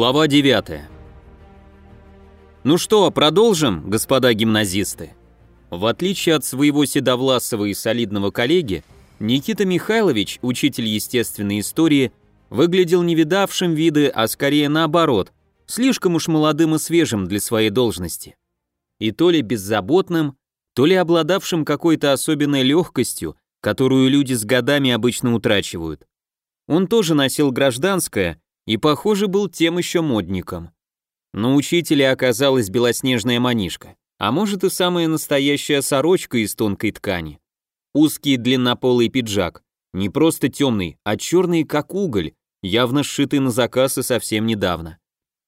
Глава 9. Ну что, продолжим, господа гимназисты? В отличие от своего седовласого и солидного коллеги, Никита Михайлович, учитель естественной истории, выглядел не видавшим виды, а скорее наоборот, слишком уж молодым и свежим для своей должности. И то ли беззаботным, то ли обладавшим какой-то особенной легкостью, которую люди с годами обычно утрачивают. Он тоже носил гражданское, и, похоже, был тем еще модником. Но учителя оказалась белоснежная манишка, а может и самая настоящая сорочка из тонкой ткани. Узкий длиннополый пиджак, не просто темный, а черный как уголь, явно сшитый на заказ и совсем недавно.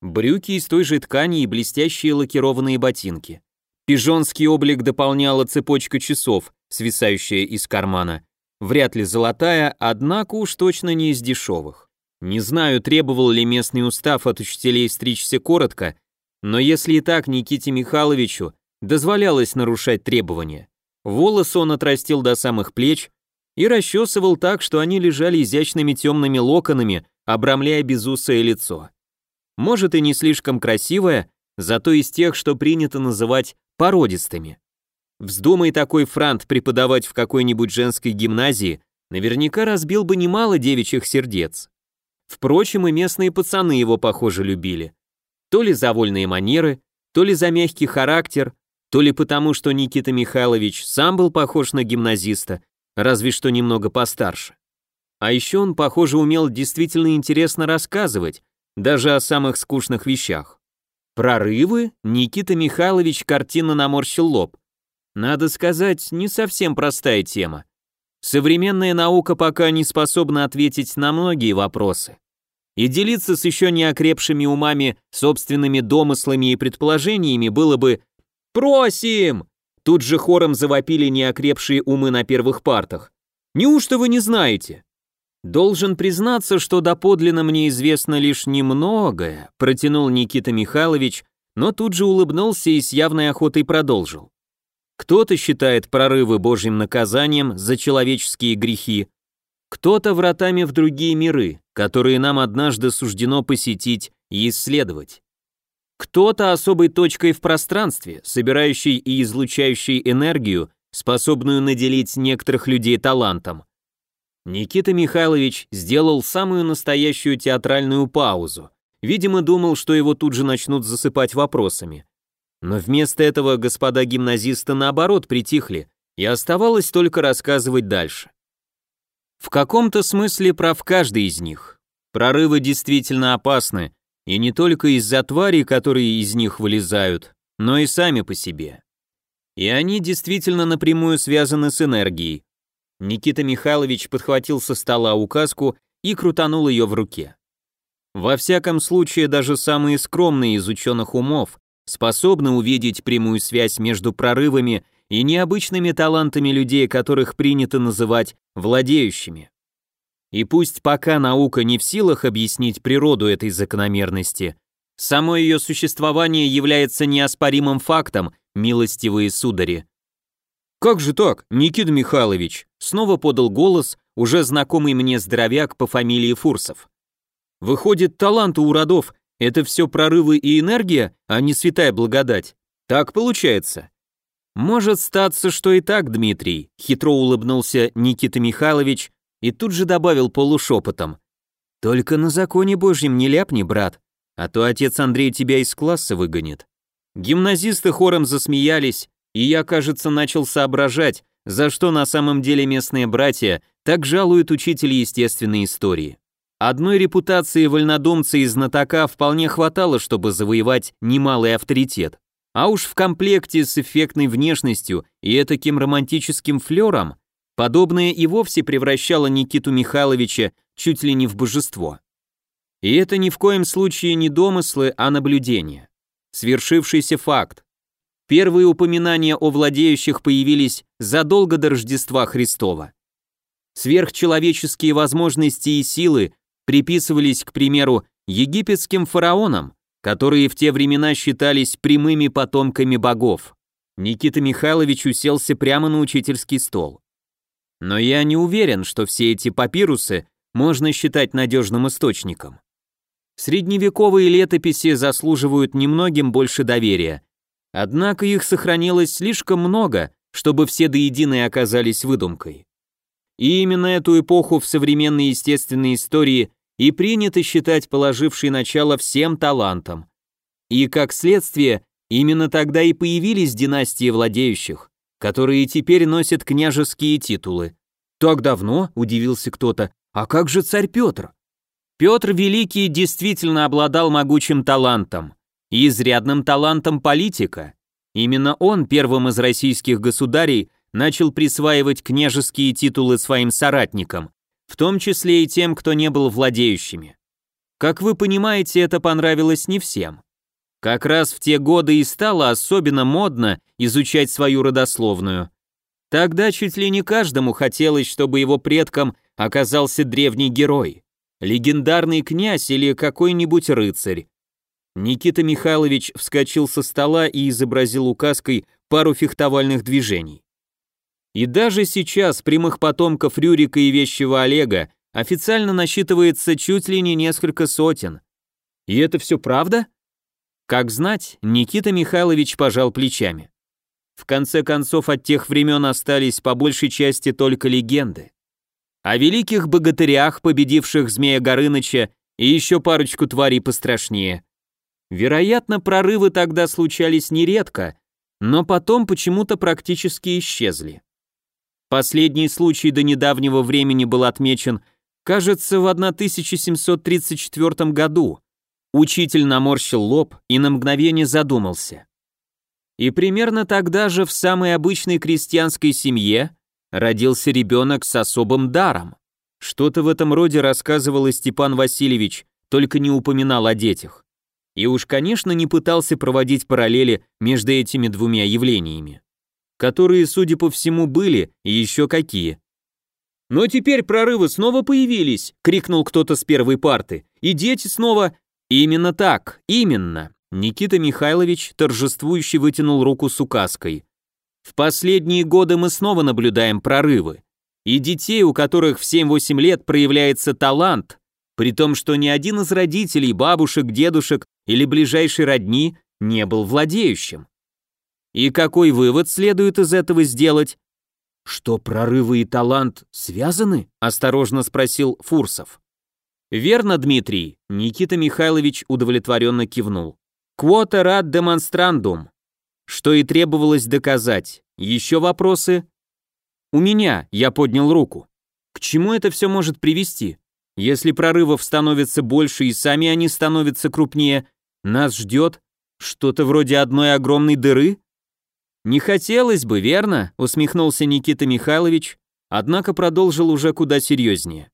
Брюки из той же ткани и блестящие лакированные ботинки. Пижонский облик дополняла цепочка часов, свисающая из кармана. Вряд ли золотая, однако уж точно не из дешевых. Не знаю, требовал ли местный устав от учителей стричься коротко, но если и так Никите Михайловичу дозволялось нарушать требования. Волосы он отрастил до самых плеч и расчесывал так, что они лежали изящными темными локонами, обрамляя безусое лицо. Может и не слишком красивое, зато из тех, что принято называть породистыми. Вздумай такой франт преподавать в какой-нибудь женской гимназии, наверняка разбил бы немало девичьих сердец. Впрочем, и местные пацаны его, похоже, любили. То ли за вольные манеры, то ли за мягкий характер, то ли потому, что Никита Михайлович сам был похож на гимназиста, разве что немного постарше. А еще он, похоже, умел действительно интересно рассказывать, даже о самых скучных вещах. Прорывы? Никита Михайлович картинно наморщил лоб. Надо сказать, не совсем простая тема. Современная наука пока не способна ответить на многие вопросы и делиться с еще не окрепшими умами собственными домыслами и предположениями было бы «Просим!» Тут же хором завопили неокрепшие умы на первых партах. «Неужто вы не знаете?» «Должен признаться, что доподлинно мне известно лишь немногое», протянул Никита Михайлович, но тут же улыбнулся и с явной охотой продолжил. Кто-то считает прорывы божьим наказанием за человеческие грехи, кто-то вратами в другие миры, которые нам однажды суждено посетить и исследовать. Кто-то особой точкой в пространстве, собирающей и излучающей энергию, способную наделить некоторых людей талантом. Никита Михайлович сделал самую настоящую театральную паузу. Видимо, думал, что его тут же начнут засыпать вопросами. Но вместо этого господа гимназисты наоборот притихли, и оставалось только рассказывать дальше. В каком-то смысле прав каждый из них. Прорывы действительно опасны, и не только из-за тварей, которые из них вылезают, но и сами по себе. И они действительно напрямую связаны с энергией. Никита Михайлович подхватил со стола указку и крутанул ее в руке. Во всяком случае, даже самые скромные из ученых умов способны увидеть прямую связь между прорывами и необычными талантами людей, которых принято называть владеющими. И пусть пока наука не в силах объяснить природу этой закономерности, само ее существование является неоспоримым фактом, милостивые судари. «Как же так, Никита Михайлович?» снова подал голос уже знакомый мне здоровяк по фамилии Фурсов. «Выходит, таланты у родов — это все прорывы и энергия, а не святая благодать. Так получается?» «Может статься, что и так, Дмитрий», — хитро улыбнулся Никита Михайлович и тут же добавил полушепотом. «Только на законе божьем не ляпни, брат, а то отец Андрей тебя из класса выгонит». Гимназисты хором засмеялись, и я, кажется, начал соображать, за что на самом деле местные братья так жалуют учителя естественной истории. Одной репутации вольнодумца и знатока вполне хватало, чтобы завоевать немалый авторитет. А уж в комплекте с эффектной внешностью и таким романтическим флером, подобное и вовсе превращало Никиту Михайловича чуть ли не в божество. И это ни в коем случае не домыслы, а наблюдения. Свершившийся факт. Первые упоминания о владеющих появились задолго до Рождества Христова. Сверхчеловеческие возможности и силы приписывались, к примеру, египетским фараонам, которые в те времена считались прямыми потомками богов. Никита Михайлович уселся прямо на учительский стол. Но я не уверен, что все эти папирусы можно считать надежным источником. Средневековые летописи заслуживают немногим больше доверия. Однако их сохранилось слишком много, чтобы все до единой оказались выдумкой. И именно эту эпоху в современной естественной истории и принято считать положившей начало всем талантам. И как следствие, именно тогда и появились династии владеющих, которые теперь носят княжеские титулы. «Так давно?» – удивился кто-то. «А как же царь Петр?» Петр Великий действительно обладал могучим талантом и изрядным талантом политика. Именно он первым из российских государей начал присваивать княжеские титулы своим соратникам, в том числе и тем, кто не был владеющими. Как вы понимаете, это понравилось не всем. Как раз в те годы и стало особенно модно изучать свою родословную. Тогда чуть ли не каждому хотелось, чтобы его предком оказался древний герой, легендарный князь или какой-нибудь рыцарь. Никита Михайлович вскочил со стола и изобразил указкой пару фехтовальных движений. И даже сейчас прямых потомков Рюрика и Вещего Олега официально насчитывается чуть ли не несколько сотен. И это все правда? Как знать, Никита Михайлович пожал плечами. В конце концов, от тех времен остались по большей части только легенды. О великих богатырях, победивших Змея Горыныча и еще парочку тварей пострашнее. Вероятно, прорывы тогда случались нередко, но потом почему-то практически исчезли. Последний случай до недавнего времени был отмечен, кажется, в 1734 году. Учитель наморщил лоб и на мгновение задумался. И примерно тогда же в самой обычной крестьянской семье родился ребенок с особым даром. Что-то в этом роде рассказывал Степан Васильевич, только не упоминал о детях. И уж, конечно, не пытался проводить параллели между этими двумя явлениями которые, судя по всему, были, и еще какие. «Но теперь прорывы снова появились!» — крикнул кто-то с первой парты. «И дети снова...» «Именно так, именно!» Никита Михайлович торжествующе вытянул руку с указкой. «В последние годы мы снова наблюдаем прорывы. И детей, у которых в 7-8 лет проявляется талант, при том, что ни один из родителей, бабушек, дедушек или ближайшей родни не был владеющим. И какой вывод следует из этого сделать? Что прорывы и талант связаны? Осторожно спросил Фурсов. Верно, Дмитрий, Никита Михайлович удовлетворенно кивнул. Квота рад демонстрандум. Что и требовалось доказать. Еще вопросы? У меня, я поднял руку. К чему это все может привести? Если прорывов становится больше и сами они становятся крупнее, нас ждет что-то вроде одной огромной дыры? «Не хотелось бы, верно?» — усмехнулся Никита Михайлович, однако продолжил уже куда серьезнее.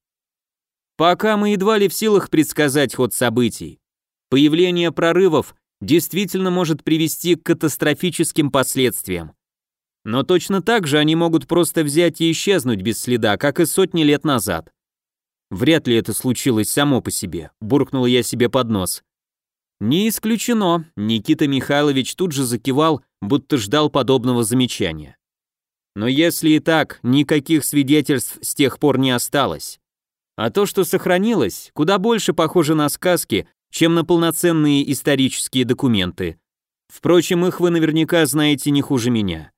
«Пока мы едва ли в силах предсказать ход событий. Появление прорывов действительно может привести к катастрофическим последствиям. Но точно так же они могут просто взять и исчезнуть без следа, как и сотни лет назад. Вряд ли это случилось само по себе, буркнул я себе под нос. Не исключено, Никита Михайлович тут же закивал, будто ждал подобного замечания. Но если и так, никаких свидетельств с тех пор не осталось. А то, что сохранилось, куда больше похоже на сказки, чем на полноценные исторические документы. Впрочем, их вы наверняка знаете не хуже меня.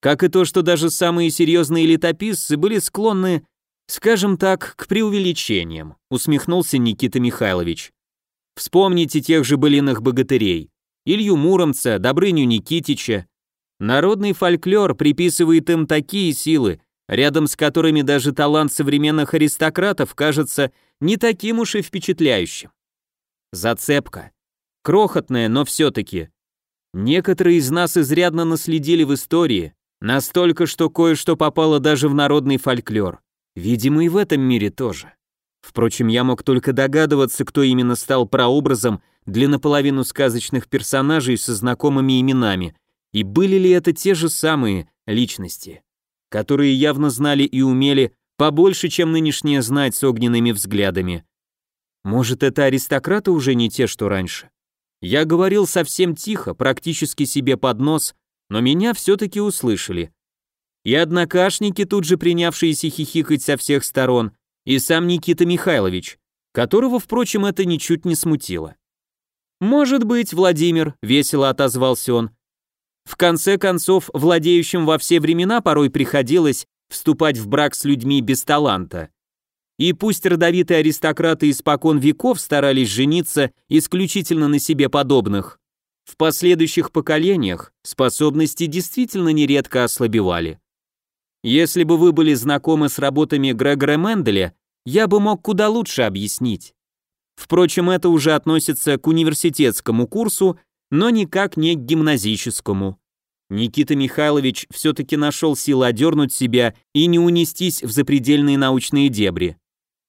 Как и то, что даже самые серьезные летописцы были склонны, скажем так, к преувеличениям, усмехнулся Никита Михайлович. Вспомните тех же былиных богатырей. Илью Муромца, Добрыню Никитича. Народный фольклор приписывает им такие силы, рядом с которыми даже талант современных аристократов кажется не таким уж и впечатляющим. Зацепка. Крохотная, но все-таки. Некоторые из нас изрядно наследили в истории, настолько, что кое-что попало даже в народный фольклор. Видимо, и в этом мире тоже. Впрочем, я мог только догадываться, кто именно стал прообразом для наполовину сказочных персонажей со знакомыми именами, и были ли это те же самые личности, которые явно знали и умели побольше, чем нынешние знать с огненными взглядами. Может, это аристократы уже не те, что раньше? Я говорил совсем тихо, практически себе под нос, но меня все-таки услышали. И однокашники, тут же принявшиеся хихикать со всех сторон, и сам Никита Михайлович, которого, впрочем, это ничуть не смутило. «Может быть, Владимир», — весело отозвался он. «В конце концов, владеющим во все времена порой приходилось вступать в брак с людьми без таланта. И пусть родовитые аристократы испокон веков старались жениться исключительно на себе подобных, в последующих поколениях способности действительно нередко ослабевали. Если бы вы были знакомы с работами Грегора Менделя, я бы мог куда лучше объяснить. Впрочем, это уже относится к университетскому курсу, но никак не к гимназическому. Никита Михайлович все-таки нашел силы одернуть себя и не унестись в запредельные научные дебри.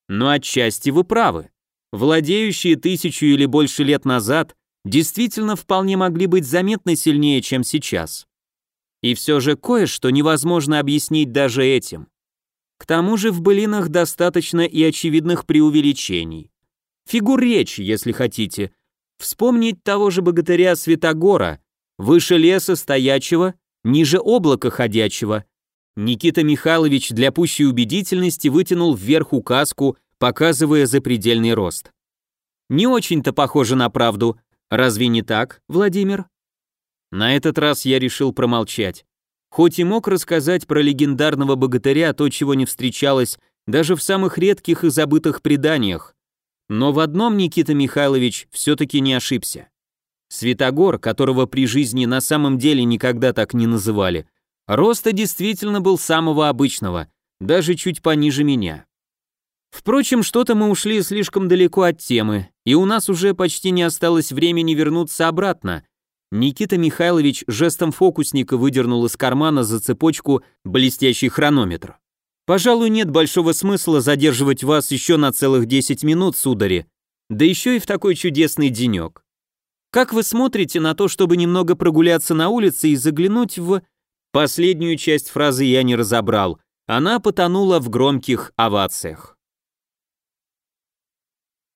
Но отчасти вы правы. Владеющие тысячу или больше лет назад действительно вполне могли быть заметно сильнее, чем сейчас. И все же кое-что невозможно объяснить даже этим. К тому же в былинах достаточно и очевидных преувеличений. Фигур речи, если хотите. Вспомнить того же богатыря Святогора, выше леса стоячего, ниже облака ходячего. Никита Михайлович для пущей убедительности вытянул вверх указку, показывая запредельный рост. Не очень-то похоже на правду, разве не так, Владимир? На этот раз я решил промолчать. Хоть и мог рассказать про легендарного богатыря то, чего не встречалось даже в самых редких и забытых преданиях, но в одном Никита Михайлович все-таки не ошибся. Святогор, которого при жизни на самом деле никогда так не называли, роста действительно был самого обычного, даже чуть пониже меня. Впрочем, что-то мы ушли слишком далеко от темы, и у нас уже почти не осталось времени вернуться обратно. Никита Михайлович жестом фокусника выдернул из кармана за цепочку блестящий хронометр. Пожалуй, нет большого смысла задерживать вас еще на целых 10 минут, судари, да еще и в такой чудесный денек. Как вы смотрите на то, чтобы немного прогуляться на улице и заглянуть в... Последнюю часть фразы я не разобрал, она потонула в громких овациях.